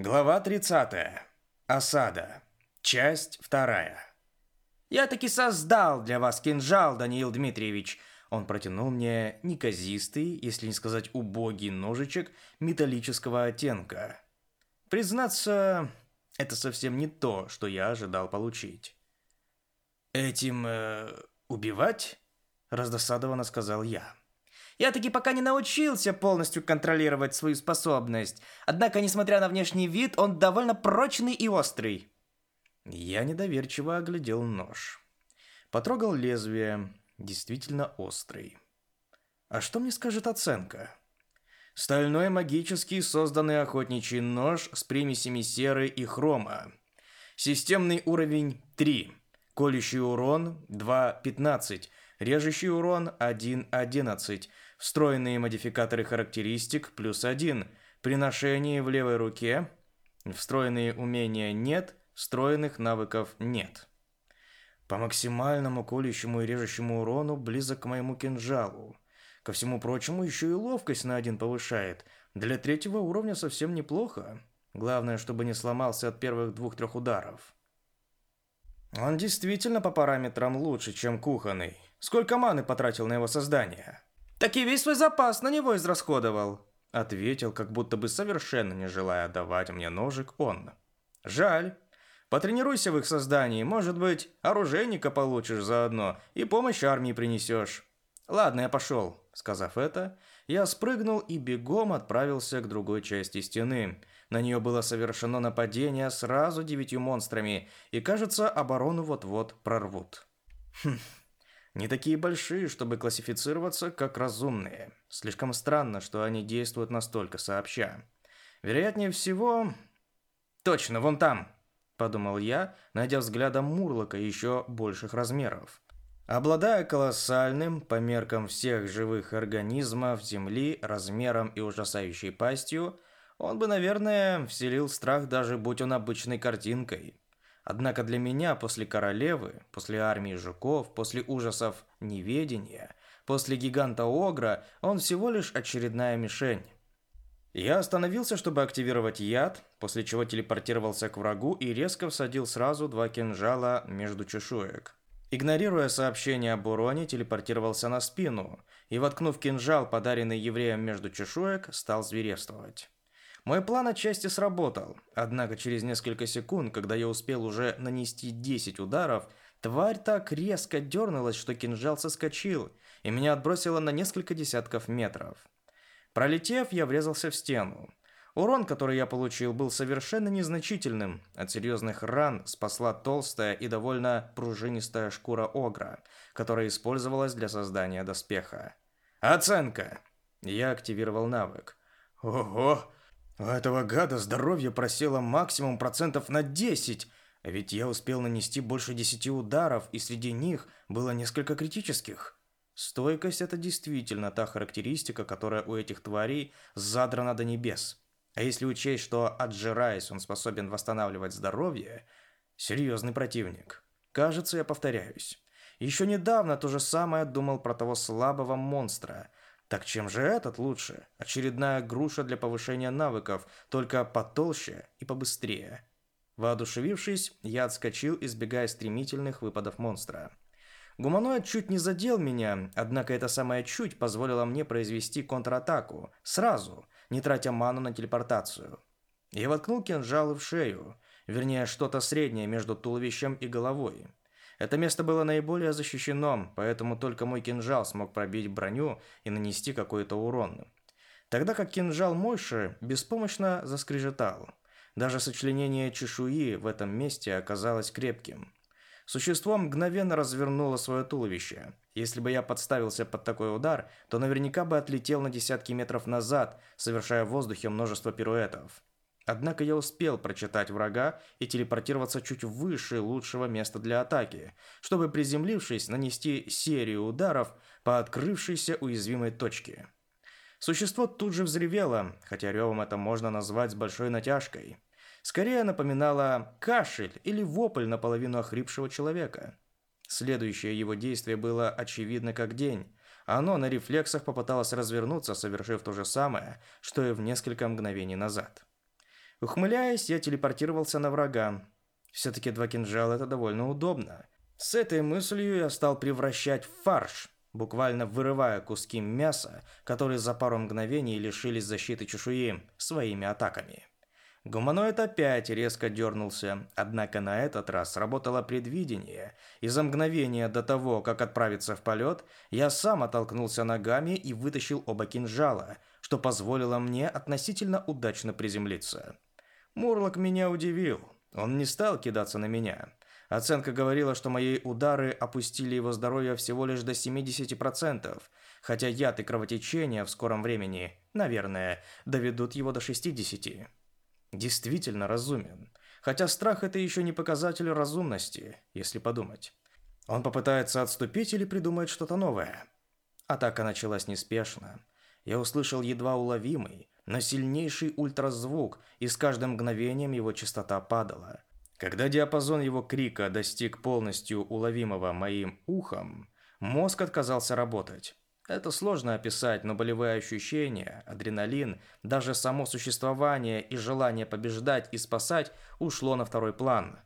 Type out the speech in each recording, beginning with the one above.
Глава 30. Осада. Часть 2. «Я таки создал для вас кинжал, Даниил Дмитриевич!» Он протянул мне неказистый, если не сказать убогий ножичек металлического оттенка. Признаться, это совсем не то, что я ожидал получить. «Этим э, убивать?» – раздосадованно сказал я. Я таки пока не научился полностью контролировать свою способность. Однако, несмотря на внешний вид, он довольно прочный и острый. Я недоверчиво оглядел нож. Потрогал лезвие. Действительно острый. А что мне скажет оценка? Стальной магический созданный охотничий нож с примесями серы и хрома. Системный уровень 3. Колющий урон 2.15. Режущий урон 1.11 встроенные модификаторы характеристик плюс 1, приношение в левой руке, встроенные умения нет, встроенных навыков нет. По максимальному колющему и режущему урону близок к моему кинжалу. Ко всему прочему, еще и ловкость на один повышает. Для третьего уровня совсем неплохо. Главное, чтобы не сломался от первых двух-трех ударов. Он действительно по параметрам лучше, чем кухонный. Сколько маны потратил на его создание? Так и весь свой запас на него израсходовал», — ответил, как будто бы совершенно не желая отдавать мне ножик он. «Жаль. Потренируйся в их создании, может быть, оружейника получишь заодно и помощь армии принесешь». «Ладно, я пошел», — сказав это, я спрыгнул и бегом отправился к другой части стены. На нее было совершено нападение сразу девятью монстрами, и, кажется, оборону вот-вот прорвут. Хм, не такие большие, чтобы классифицироваться как разумные. Слишком странно, что они действуют настолько сообща. Вероятнее всего... Точно, вон там, подумал я, найдя взглядом Мурлока еще больших размеров. Обладая колоссальным, по меркам всех живых организмов Земли, размером и ужасающей пастью, он бы, наверное, вселил страх даже будь он обычной картинкой. Однако для меня после королевы, после армии жуков, после ужасов неведения, после гиганта Огра он всего лишь очередная мишень. Я остановился, чтобы активировать яд, после чего телепортировался к врагу и резко всадил сразу два кинжала между чешуек. Игнорируя сообщение об уроне, телепортировался на спину и, воткнув кинжал, подаренный евреем между чешуек, стал зверевствовать. Мой план отчасти сработал, однако через несколько секунд, когда я успел уже нанести 10 ударов, тварь так резко дернулась, что кинжал соскочил, и меня отбросило на несколько десятков метров. Пролетев, я врезался в стену. Урон, который я получил, был совершенно незначительным. От серьезных ран спасла толстая и довольно пружинистая шкура огра, которая использовалась для создания доспеха. Оценка. Я активировал навык. Ого, у этого гада здоровье просело максимум процентов на 10, а ведь я успел нанести больше 10 ударов, и среди них было несколько критических. Стойкость – это действительно та характеристика, которая у этих тварей задрана до небес. А если учесть, что отжираясь он способен восстанавливать здоровье, серьезный противник. Кажется, я повторяюсь. Еще недавно то же самое думал про того слабого монстра – так чем же этот лучше? Очередная груша для повышения навыков, только потолще и побыстрее. Воодушевившись, я отскочил, избегая стремительных выпадов монстра. Гуманоид чуть не задел меня, однако это самое чуть позволило мне произвести контратаку, сразу, не тратя ману на телепортацию. Я воткнул кинжалы в шею, вернее, что-то среднее между туловищем и головой. Это место было наиболее защищенным, поэтому только мой кинжал смог пробить броню и нанести какой-то урон. Тогда как кинжал Мойши беспомощно заскрежетал. Даже сочленение чешуи в этом месте оказалось крепким. Существо мгновенно развернуло свое туловище. Если бы я подставился под такой удар, то наверняка бы отлетел на десятки метров назад, совершая в воздухе множество пируэтов. Однако я успел прочитать врага и телепортироваться чуть выше лучшего места для атаки, чтобы, приземлившись, нанести серию ударов по открывшейся уязвимой точке. Существо тут же взревело, хотя ревом это можно назвать с большой натяжкой. Скорее напоминало кашель или вопль наполовину охрипшего человека. Следующее его действие было очевидно как день. Оно на рефлексах попыталось развернуться, совершив то же самое, что и в несколько мгновений назад. Ухмыляясь, я телепортировался на врага. Все-таки два кинжала – это довольно удобно. С этой мыслью я стал превращать в фарш, буквально вырывая куски мяса, которые за пару мгновений лишились защиты чешуи своими атаками. Гуманоид опять резко дернулся, однако на этот раз работало предвидение, и за мгновение до того, как отправиться в полет, я сам оттолкнулся ногами и вытащил оба кинжала, что позволило мне относительно удачно приземлиться. Мурлок меня удивил. Он не стал кидаться на меня. Оценка говорила, что мои удары опустили его здоровье всего лишь до 70%, хотя яд и кровотечение в скором времени, наверное, доведут его до 60%. Действительно разумен. Хотя страх – это еще не показатель разумности, если подумать. Он попытается отступить или придумает что-то новое. Атака началась неспешно. Я услышал едва уловимый, на сильнейший ультразвук, и с каждым мгновением его частота падала. Когда диапазон его крика достиг полностью уловимого моим ухом, мозг отказался работать. Это сложно описать, но болевые ощущения, адреналин, даже само существование и желание побеждать и спасать ушло на второй план.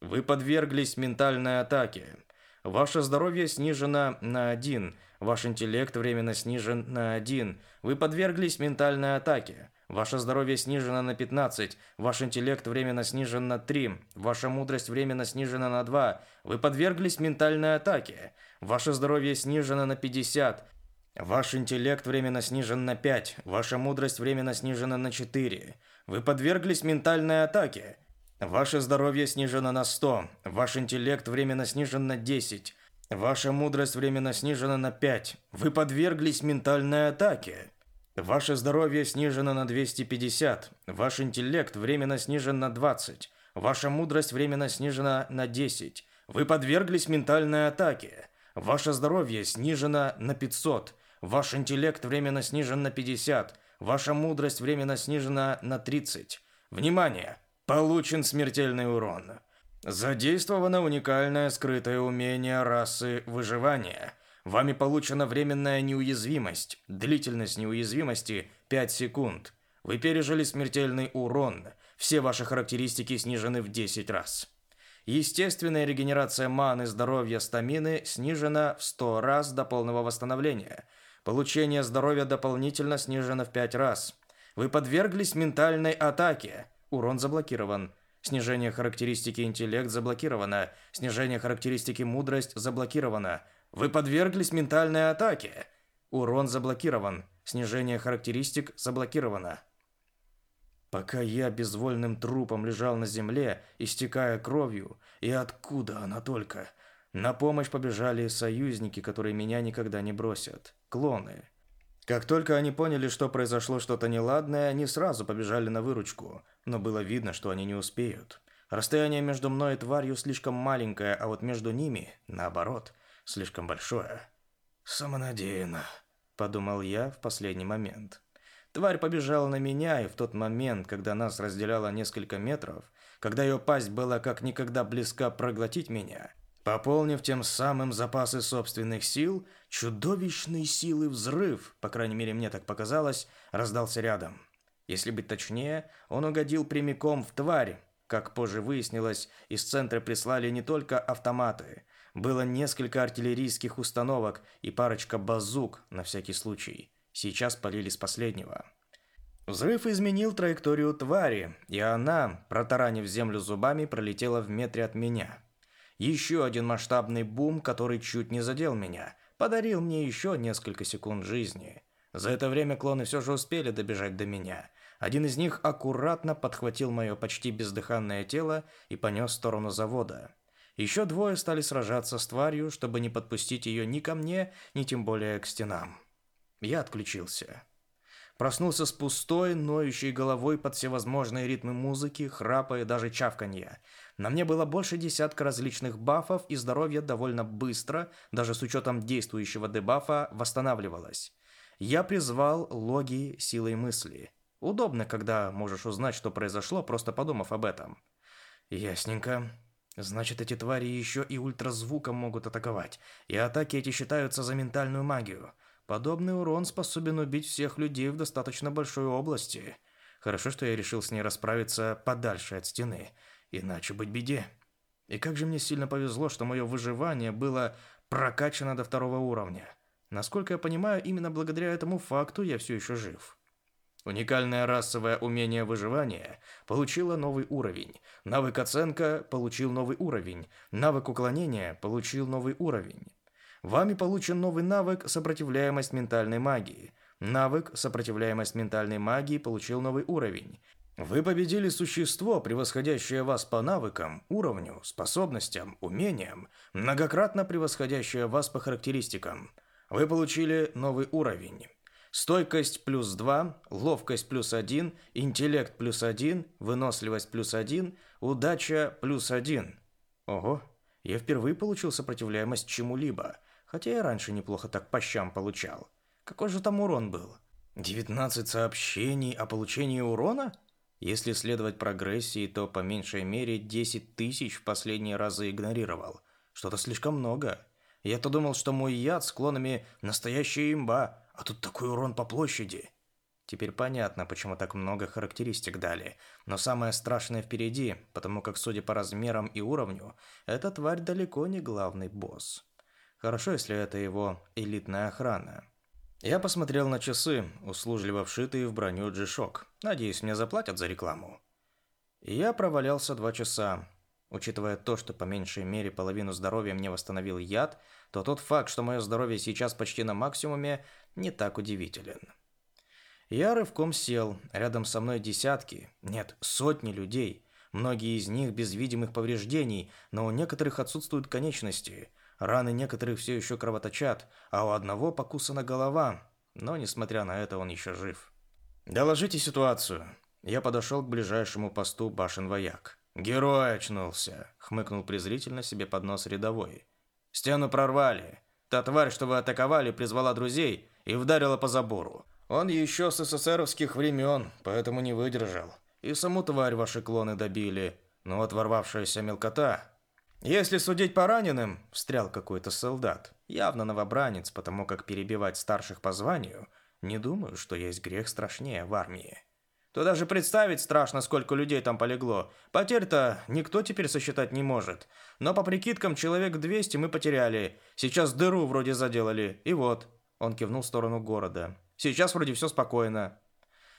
Вы подверглись ментальной атаке. Ваше здоровье снижено на 1. Ваш интеллект временно снижен на 1. Вы подверглись ментальной атаке. Ваше здоровье снижено на 15, ваш интеллект временно снижен на 3, ваша мудрость временно снижена на 2, вы подверглись ментальной атаке. Ваше здоровье снижено на 50, ваш интеллект временно снижен на 5, ваша мудрость временно снижена на 4, вы подверглись ментальной атаке. Ваше здоровье снижено на 100, ваш интеллект временно снижен на 10, ваша мудрость временно снижена на 5. Вы подверглись ментальной атаке. Ваше здоровье снижено на 250, ваш интеллект временно снижен на 20, ваша мудрость временно снижена на 10. Вы подверглись ментальной атаке. Ваше здоровье снижено на 500, ваш интеллект временно снижен на 50, ваша мудрость временно снижена на 30. Внимание! получен смертельный урон. Задействовано уникальное скрытое умение расы выживания. Вами получена временная неуязвимость. Длительность неуязвимости 5 секунд. Вы пережили смертельный урон. Все ваши характеристики снижены в 10 раз. Естественная регенерация маны, здоровья, стамины снижена в 100 раз до полного восстановления. Получение здоровья дополнительно снижено в 5 раз. Вы подверглись ментальной атаке. Урон заблокирован. Снижение характеристики интеллект заблокировано. Снижение характеристики мудрость заблокировано. Вы подверглись ментальной атаке. Урон заблокирован. Снижение характеристик заблокировано. Пока я безвольным трупом лежал на земле, истекая кровью, и откуда она только? На помощь побежали союзники, которые меня никогда не бросят. Клоны. Как только они поняли, что произошло что-то неладное, они сразу побежали на выручку но было видно, что они не успеют. Расстояние между мной и тварью слишком маленькое, а вот между ними, наоборот, слишком большое. «Самонадеянно», — подумал я в последний момент. Тварь побежала на меня, и в тот момент, когда нас разделяло несколько метров, когда ее пасть была как никогда близка проглотить меня, пополнив тем самым запасы собственных сил, чудовищный силы взрыв, по крайней мере мне так показалось, раздался рядом. Если быть точнее, он угодил прямиком в тварь. Как позже выяснилось, из центра прислали не только автоматы. Было несколько артиллерийских установок и парочка базук на всякий случай. Сейчас полили с последнего. Взрыв изменил траекторию твари, и она, протаранив землю зубами, пролетела в метре от меня. Еще один масштабный бум, который чуть не задел меня, подарил мне еще несколько секунд жизни. За это время клоны все же успели добежать до меня. Один из них аккуратно подхватил мое почти бездыханное тело и понес в сторону завода. Еще двое стали сражаться с тварью, чтобы не подпустить ее ни ко мне, ни тем более к стенам. Я отключился. Проснулся с пустой, ноющей головой под всевозможные ритмы музыки, храпа и даже чавканья. На мне было больше десятка различных бафов, и здоровье довольно быстро, даже с учетом действующего дебафа, восстанавливалось. Я призвал логи силой мысли. Удобно, когда можешь узнать, что произошло, просто подумав об этом. Ясненько. Значит, эти твари еще и ультразвуком могут атаковать. И атаки эти считаются за ментальную магию. Подобный урон способен убить всех людей в достаточно большой области. Хорошо, что я решил с ней расправиться подальше от стены. Иначе быть беде. И как же мне сильно повезло, что мое выживание было прокачано до второго уровня. Насколько я понимаю, именно благодаря этому факту я все еще жив. Уникальное расовое умение выживания получило новый уровень. Навык оценка получил новый уровень. Навык уклонения получил новый уровень. Вами получен новый навык сопротивляемость ментальной магии. Навык сопротивляемость ментальной магии получил новый уровень. Вы победили существо, превосходящее вас по навыкам, уровню, способностям, умениям, многократно превосходящее вас по характеристикам. Вы получили новый уровень. Стойкость плюс 2, ловкость плюс 1, интеллект плюс 1, выносливость плюс 1, удача плюс 1. Ого, я впервые получил сопротивляемость чему-либо, хотя я раньше неплохо так по щам получал. Какой же там урон был? 19 сообщений о получении урона? Если следовать прогрессии, то по меньшей мере 10 тысяч в последние разы игнорировал. Что-то слишком много. Я-то думал, что мой яд с клонами – настоящая имба, а тут такой урон по площади». Теперь понятно, почему так много характеристик дали, но самое страшное впереди, потому как, судя по размерам и уровню, эта тварь далеко не главный босс. Хорошо, если это его элитная охрана. Я посмотрел на часы, услужливо вшитые в броню G-Shock. Надеюсь, мне заплатят за рекламу. Я провалялся два часа, Учитывая то, что по меньшей мере половину здоровья мне восстановил яд, то тот факт, что мое здоровье сейчас почти на максимуме, не так удивителен. Я рывком сел, рядом со мной десятки, нет, сотни людей, многие из них без видимых повреждений, но у некоторых отсутствуют конечности, раны некоторых все еще кровоточат, а у одного покусана голова, но, несмотря на это, он еще жив. «Доложите ситуацию». Я подошел к ближайшему посту башен вояк. «Герой очнулся!» — хмыкнул презрительно себе под нос рядовой. «Стену прорвали. Та тварь, что вы атаковали, призвала друзей и ударила по забору. Он еще с СССРовских времен, поэтому не выдержал. И саму тварь ваши клоны добили. Но вот ворвавшаяся мелкота...» «Если судить по раненым», — встрял какой-то солдат, явно новобранец, потому как перебивать старших по званию, не думаю, что есть грех страшнее в армии то даже представить страшно, сколько людей там полегло. Потерь-то никто теперь сосчитать не может. Но по прикидкам человек 200 мы потеряли. Сейчас дыру вроде заделали. И вот». Он кивнул в сторону города. «Сейчас вроде все спокойно».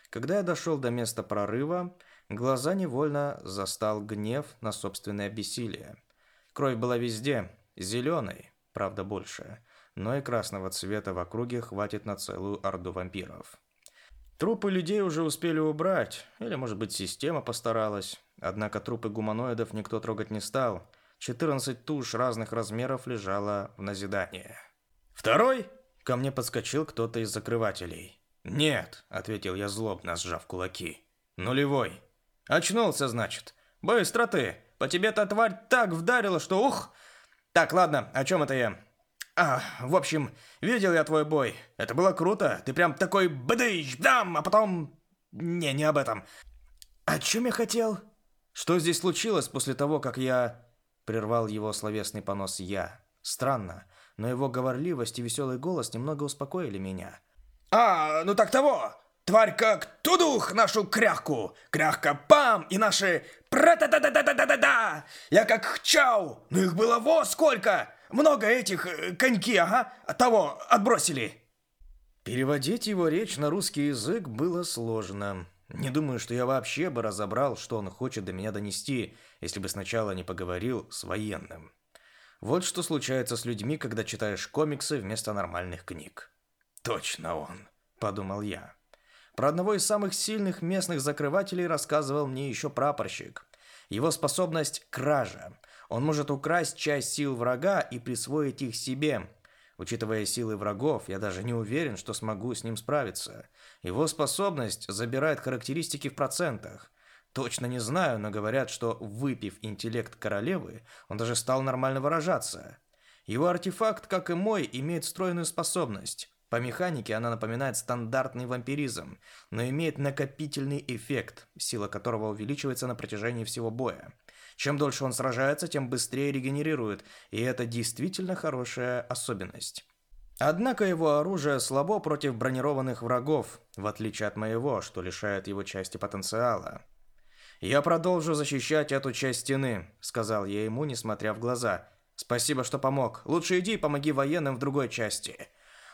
Когда я дошел до места прорыва, глаза невольно застал гнев на собственное бессилие. Кровь была везде, зеленой, правда больше, но и красного цвета в округе хватит на целую орду вампиров. Трупы людей уже успели убрать, или, может быть, система постаралась. Однако трупы гуманоидов никто трогать не стал. 14 туш разных размеров лежало в назидание. «Второй?» – ко мне подскочил кто-то из закрывателей. «Нет», – ответил я злобно, сжав кулаки. «Нулевой». «Очнулся, значит. Быстро ты. По тебе та тварь так вдарила, что ух!» «Так, ладно, о чем это я?» А, в общем, видел я твой бой. Это было круто. Ты прям такой бдыщ, дам, а потом... Не, не об этом. О чем я хотел? Что здесь случилось после того, как я... Прервал его словесный понос я. Странно, но его говорливость и веселый голос немного успокоили меня. А, ну так того! Тварь как тудух нашу кряхку, кряхка пам и наши пра та та та та та та та Я как хчау, ну их было во сколько! Много этих коньки, ага, того отбросили!» Переводить его речь на русский язык было сложно. Не думаю, что я вообще бы разобрал, что он хочет до меня донести, если бы сначала не поговорил с военным. Вот что случается с людьми, когда читаешь комиксы вместо нормальных книг. «Точно он», — подумал я. Про одного из самых сильных местных закрывателей рассказывал мне еще прапорщик. Его способность – кража. Он может украсть часть сил врага и присвоить их себе. Учитывая силы врагов, я даже не уверен, что смогу с ним справиться. Его способность забирает характеристики в процентах. Точно не знаю, но говорят, что выпив интеллект королевы, он даже стал нормально выражаться. Его артефакт, как и мой, имеет встроенную способность. По механике она напоминает стандартный вампиризм, но имеет накопительный эффект, сила которого увеличивается на протяжении всего боя. Чем дольше он сражается, тем быстрее регенерирует, и это действительно хорошая особенность. Однако его оружие слабо против бронированных врагов, в отличие от моего, что лишает его части потенциала. «Я продолжу защищать эту часть стены», — сказал я ему, несмотря в глаза. «Спасибо, что помог. Лучше иди и помоги военным в другой части».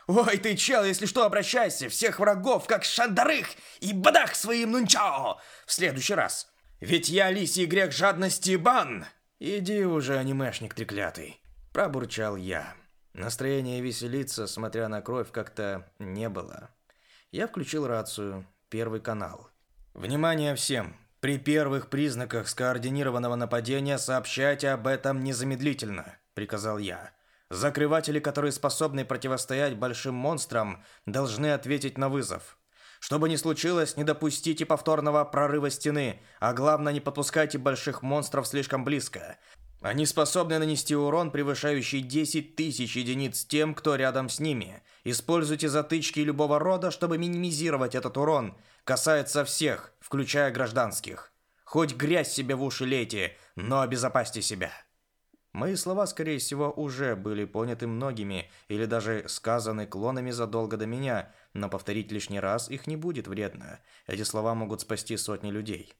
«Ой, ты чел, если что, обращайся! Всех врагов, как шандарых! И бадах своим нунчао! В следующий раз!» Ведь я лисий грех жадности бан!» «Иди уже, анимешник треклятый!» – пробурчал я. Настроения веселиться, смотря на кровь, как-то не было. Я включил рацию, первый канал. «Внимание всем! При первых признаках скоординированного нападения сообщайте об этом незамедлительно!» – приказал я. «Закрыватели, которые способны противостоять большим монстрам, должны ответить на вызов». Чтобы не случилось, не допустите повторного прорыва стены, а главное, не подпускайте больших монстров слишком близко. Они способны нанести урон, превышающий 10 тысяч единиц тем, кто рядом с ними. Используйте затычки любого рода, чтобы минимизировать этот урон. Касается всех, включая гражданских. Хоть грязь себе в уши лейте, но обезопасьте себя. Мои слова, скорее всего, уже были поняты многими или даже сказаны клонами задолго до меня, но повторить лишний раз их не будет вредно. Эти слова могут спасти сотни людей.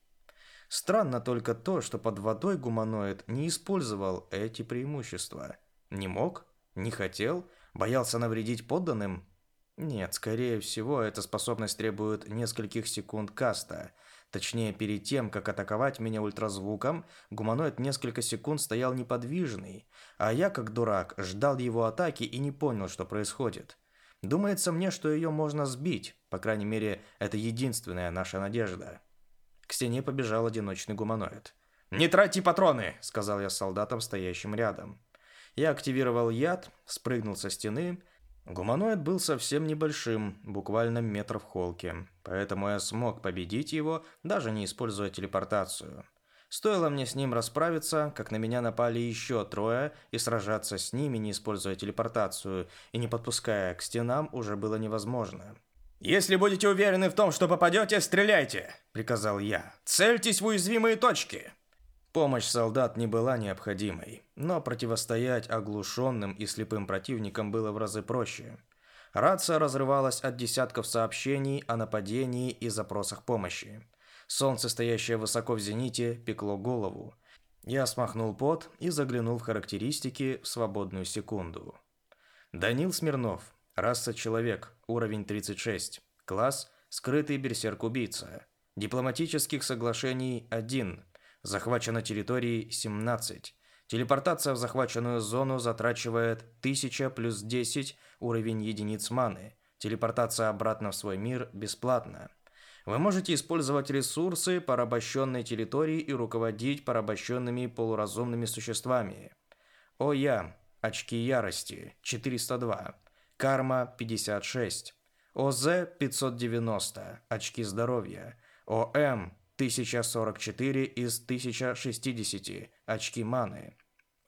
Странно только то, что под водой гуманоид не использовал эти преимущества. Не мог? Не хотел? Боялся навредить подданным? Нет, скорее всего, эта способность требует нескольких секунд каста – Точнее, перед тем, как атаковать меня ультразвуком, гуманоид несколько секунд стоял неподвижный, а я, как дурак, ждал его атаки и не понял, что происходит. Думается мне, что ее можно сбить, по крайней мере, это единственная наша надежда. К стене побежал одиночный гуманоид. «Не трати патроны!» – сказал я солдатам, стоящим рядом. Я активировал яд, спрыгнул со стены – Гуманоид был совсем небольшим, буквально метров холки, поэтому я смог победить его, даже не используя телепортацию. Стоило мне с ним расправиться, как на меня напали еще трое, и сражаться с ними, не используя телепортацию и не подпуская к стенам, уже было невозможно. «Если будете уверены в том, что попадете, стреляйте!» – приказал я. «Цельтесь в уязвимые точки!» Помощь солдат не была необходимой, но противостоять оглушенным и слепым противникам было в разы проще. Рация разрывалась от десятков сообщений о нападении и запросах помощи. Солнце, стоящее высоко в зените, пекло голову. Я смахнул пот и заглянул в характеристики в свободную секунду. Данил Смирнов. Раса человек. Уровень 36. Класс – скрытый берсерк-убийца. Дипломатических соглашений – 1 захвачено территории 17. Телепортация в захваченную зону затрачивает 1000 плюс 10 уровень единиц маны. Телепортация обратно в свой мир бесплатная. Вы можете использовать ресурсы порабощенной территории и руководить порабощенными полуразумными существами. О я, очки ярости 402, карма 56, ОЗ 590, очки здоровья, ОМ 1044 из 1060 очки маны.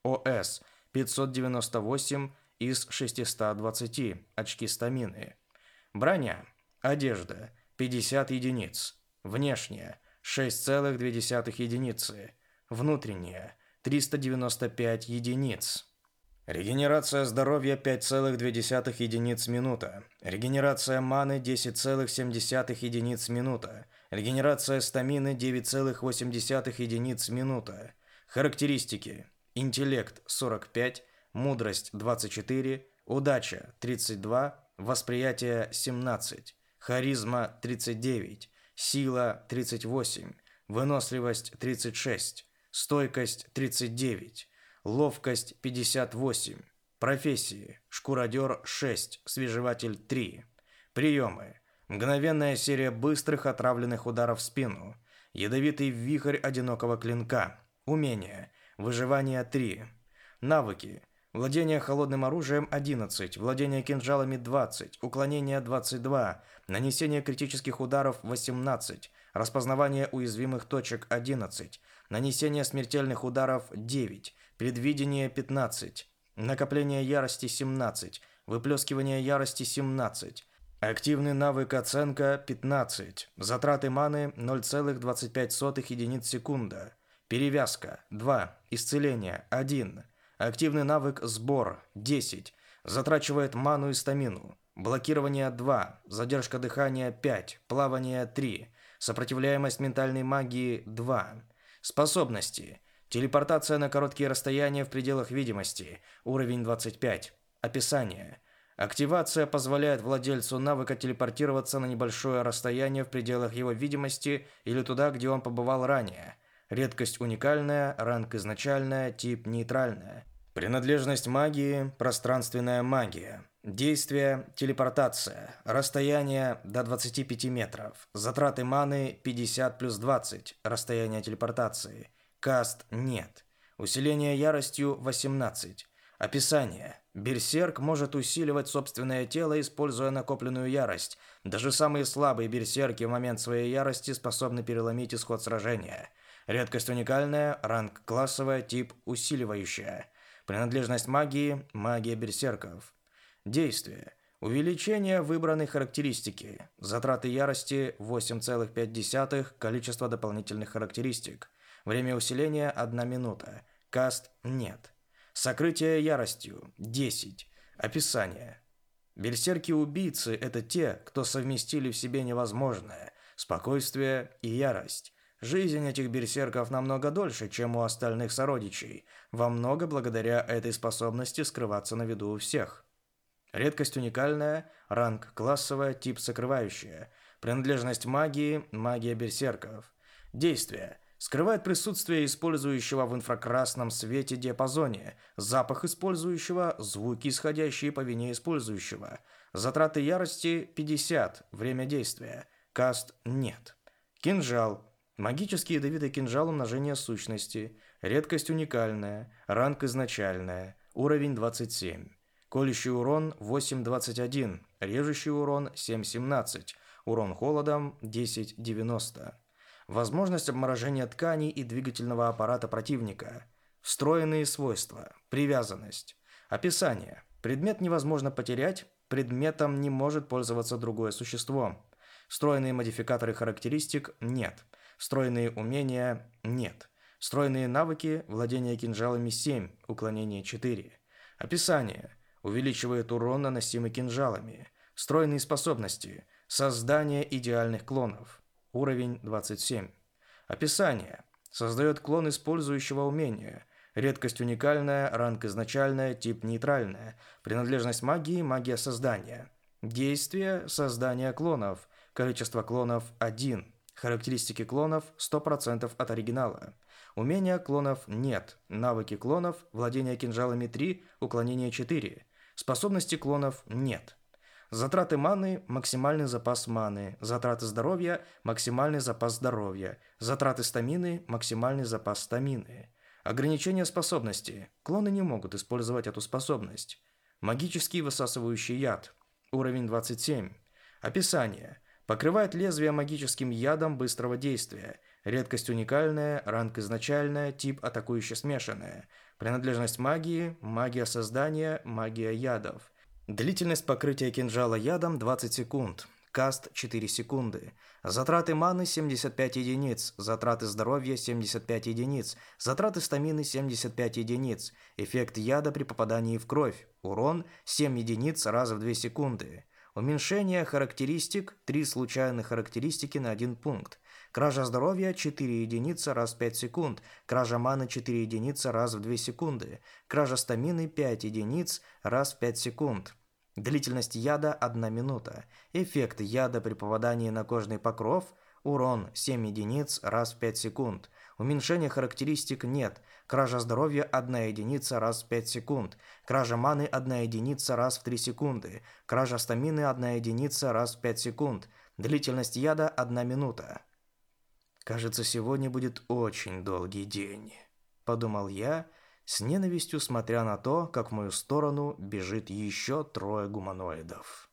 ОС 598 из 620 очки стамины. Броня. Одежда 50 единиц. Внешняя 6,2 единицы. Внутренняя 395 единиц. Регенерация здоровья 5,2 единиц минута. Регенерация маны 10,7 единиц минута. Регенерация стамины 9,8 единиц минута. Характеристики. Интеллект 45, мудрость 24, удача 32, восприятие 17, харизма 39, сила 38, выносливость 36, стойкость 39, ловкость 58, профессии, шкуродер 6, свежеватель 3, приемы, Мгновенная серия быстрых отравленных ударов в спину. Ядовитый вихрь одинокого клинка. Умение. Выживание 3. Навыки. Владение холодным оружием 11, владение кинжалами 20, уклонение 22, нанесение критических ударов 18, распознавание уязвимых точек 11, нанесение смертельных ударов 9, предвидение 15, накопление ярости 17, выплескивание ярости 17, Активный навык оценка 15. Затраты маны 0,25 единиц секунда. Перевязка 2. Исцеление 1. Активный навык сбор 10. Затрачивает ману и стамину. Блокирование 2. Задержка дыхания 5. Плавание 3. Сопротивляемость ментальной магии 2. Способности. Телепортация на короткие расстояния в пределах видимости. Уровень 25. Описание. Активация позволяет владельцу навыка телепортироваться на небольшое расстояние в пределах его видимости или туда, где он побывал ранее. Редкость уникальная, ранг изначальная, тип нейтральная. Принадлежность магии – пространственная магия. Действие – телепортация. Расстояние – до 25 метров. Затраты маны – 50 плюс 20. Расстояние телепортации. Каст – нет. Усиление яростью – 18. Описание. Берсерк может усиливать собственное тело, используя накопленную ярость. Даже самые слабые берсерки в момент своей ярости способны переломить исход сражения. Редкость уникальная, ранг классовая, тип усиливающая. Принадлежность магии – магия берсерков. Действие. Увеличение выбранной характеристики. Затраты ярости 8,5, количество дополнительных характеристик. Время усиления 1 минута. Каст – нет. Сокрытие яростью – 10. Описание. Бельсерки-убийцы – это те, кто совместили в себе невозможное – спокойствие и ярость. Жизнь этих берсерков намного дольше, чем у остальных сородичей, во много благодаря этой способности скрываться на виду у всех. Редкость уникальная, ранг классовая, тип сокрывающая. Принадлежность магии – магия берсерков. Действие – скрывает присутствие использующего в инфракрасном свете диапазоне, запах использующего, звуки, исходящие по вине использующего, затраты ярости 50, время действия, каст нет. Кинжал. Магические ядовитый кинжал умножения сущности, редкость уникальная, ранг изначальная, уровень 27. Колющий урон 8.21, режущий урон 7.17, урон холодом 10.90 возможность обморожения тканей и двигательного аппарата противника, встроенные свойства, привязанность, описание. Предмет невозможно потерять, предметом не может пользоваться другое существо. Встроенные модификаторы характеристик – нет. Встроенные умения – нет. Встроенные навыки – владение кинжалами 7, уклонение 4. Описание – увеличивает урон, наносимый кинжалами. Встроенные способности – создание идеальных клонов – Уровень 27. Описание. Создает клон использующего умения. Редкость уникальная, ранг изначальная, тип нейтральная. Принадлежность магии – магия создания. Действие – создание клонов. Количество клонов – 1. Характеристики клонов 100% от оригинала. Умения клонов нет. Навыки клонов, владение кинжалами 3, уклонение 4. Способности клонов нет. Затраты маны – максимальный запас маны. Затраты здоровья – максимальный запас здоровья. Затраты стамины – максимальный запас стамины. Ограничение способности. Клоны не могут использовать эту способность. Магический высасывающий яд. Уровень 27. Описание. Покрывает лезвие магическим ядом быстрого действия. Редкость уникальная, ранг изначальная, тип атакующе смешанная. Принадлежность магии, магия создания, магия ядов. Длительность покрытия кинжала ядом 20 секунд, каст 4 секунды, затраты маны 75 единиц, затраты здоровья 75 единиц, затраты стамины 75 единиц, эффект яда при попадании в кровь, урон 7 единиц раз в 2 секунды. Уменьшение характеристик – 3 случайные характеристики на 1 пункт. Кража здоровья – 4 единицы раз в 5 секунд. Кража маны – 4 единицы раз в 2 секунды. Кража стамины – 5 единиц раз в 5 секунд. Длительность яда – 1 минута. Эффект яда при попадании на кожный покров – урон 7 единиц раз в 5 секунд – Уменьшения характеристик нет. Кража здоровья – 1 единица раз в 5 секунд. Кража маны – 1 единица раз в 3 секунды. Кража стамины – 1 единица раз в 5 секунд. Длительность яда – 1 минута. «Кажется, сегодня будет очень долгий день», – подумал я, с ненавистью смотря на то, как в мою сторону бежит еще трое гуманоидов.